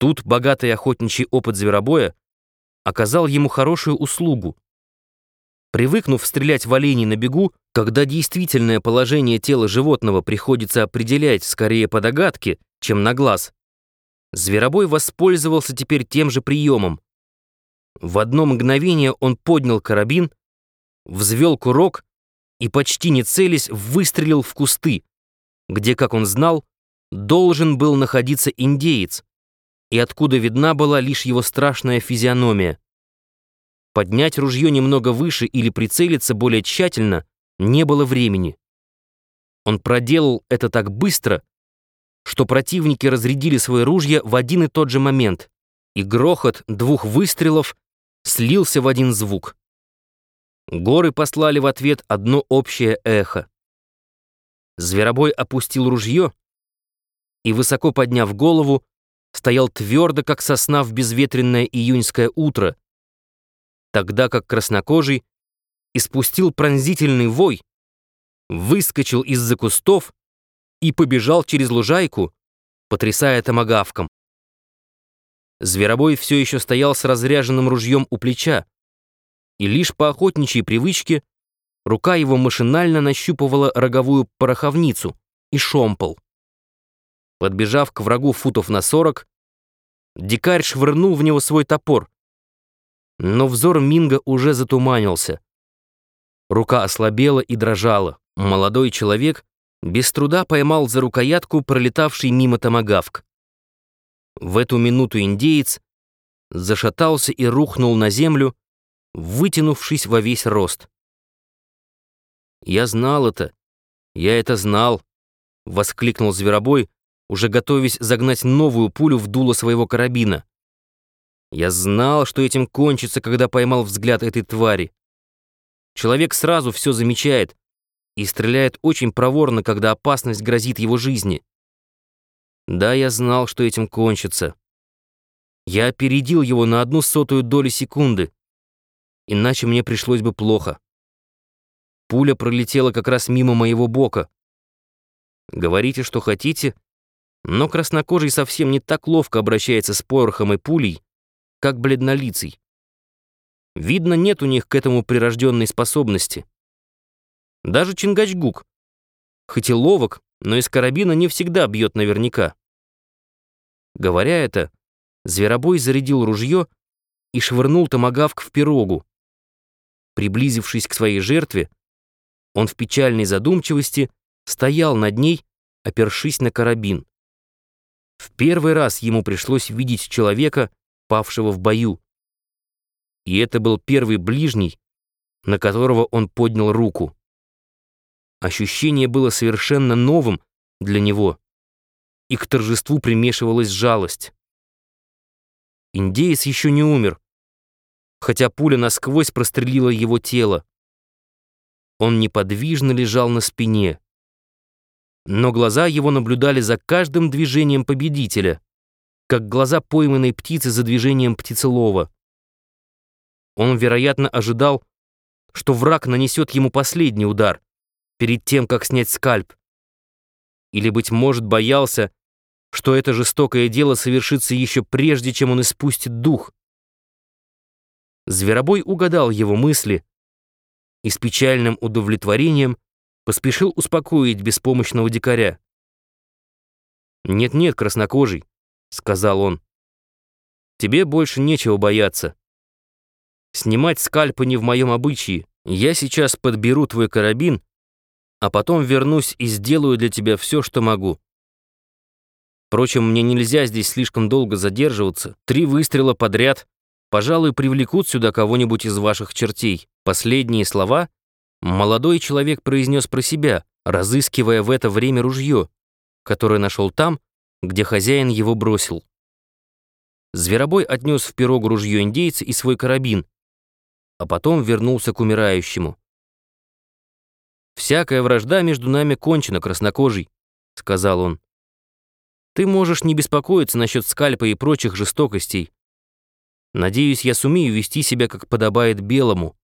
Тут богатый охотничий опыт зверобоя оказал ему хорошую услугу. Привыкнув стрелять в оленей на бегу, когда действительное положение тела животного приходится определять скорее по догадке, чем на глаз, зверобой воспользовался теперь тем же приемом. В одно мгновение он поднял карабин, взвел курок и, почти не целясь, выстрелил в кусты, где, как он знал, должен был находиться индеец, и откуда видна была лишь его страшная физиономия. Поднять ружье немного выше или прицелиться более тщательно не было времени. Он проделал это так быстро, что противники разрядили свои ружья в один и тот же момент, и грохот двух выстрелов слился в один звук. Горы послали в ответ одно общее эхо. Зверобой опустил ружье и, высоко подняв голову, стоял твердо, как сосна в безветренное июньское утро, тогда как краснокожий испустил пронзительный вой, выскочил из-за кустов и побежал через лужайку, потрясая томагавком. Зверобой все еще стоял с разряженным ружьем у плеча, и лишь по охотничьей привычке рука его машинально нащупывала роговую пороховницу и шомпол. Подбежав к врагу футов на сорок, дикарь швырнул в него свой топор. Но взор Минга уже затуманился. Рука ослабела и дрожала. Молодой человек без труда поймал за рукоятку пролетавший мимо томагавк. В эту минуту индеец зашатался и рухнул на землю, вытянувшись во весь рост. «Я знал это, я это знал», — воскликнул Зверобой, уже готовясь загнать новую пулю в дуло своего карабина. Я знал, что этим кончится, когда поймал взгляд этой твари. Человек сразу все замечает и стреляет очень проворно, когда опасность грозит его жизни. Да, я знал, что этим кончится. Я опередил его на одну сотую долю секунды, иначе мне пришлось бы плохо. Пуля пролетела как раз мимо моего бока. Говорите, что хотите, но краснокожий совсем не так ловко обращается с порохом и пулей, как бледнолицый. Видно, нет у них к этому прирожденной способности. Даже Чингачгук, хоть и ловок, но из карабина не всегда бьет наверняка. Говоря это, зверобой зарядил ружье и швырнул томагавк в пирогу. Приблизившись к своей жертве, он в печальной задумчивости стоял над ней, опершись на карабин. В первый раз ему пришлось видеть человека, павшего в бою. И это был первый ближний, на которого он поднял руку. Ощущение было совершенно новым для него, и к торжеству примешивалась жалость. Индеец еще не умер, хотя пуля насквозь прострелила его тело. Он неподвижно лежал на спине но глаза его наблюдали за каждым движением победителя, как глаза пойманной птицы за движением птицелова. Он, вероятно, ожидал, что враг нанесет ему последний удар перед тем, как снять скальп. Или, быть может, боялся, что это жестокое дело совершится еще прежде, чем он испустит дух. Зверобой угадал его мысли и с печальным удовлетворением поспешил успокоить беспомощного дикаря. «Нет-нет, краснокожий», — сказал он, — «тебе больше нечего бояться. Снимать скальпы не в моем обычае. Я сейчас подберу твой карабин, а потом вернусь и сделаю для тебя все, что могу. Впрочем, мне нельзя здесь слишком долго задерживаться. Три выстрела подряд, пожалуй, привлекут сюда кого-нибудь из ваших чертей. Последние слова Молодой человек произнес про себя, разыскивая в это время ружье, которое нашел там, где хозяин его бросил. Зверобой отнес в пирог ружье индейца и свой карабин, а потом вернулся к умирающему. «Всякая вражда между нами кончена, краснокожий», — сказал он. «Ты можешь не беспокоиться насчет скальпа и прочих жестокостей. Надеюсь, я сумею вести себя, как подобает белому.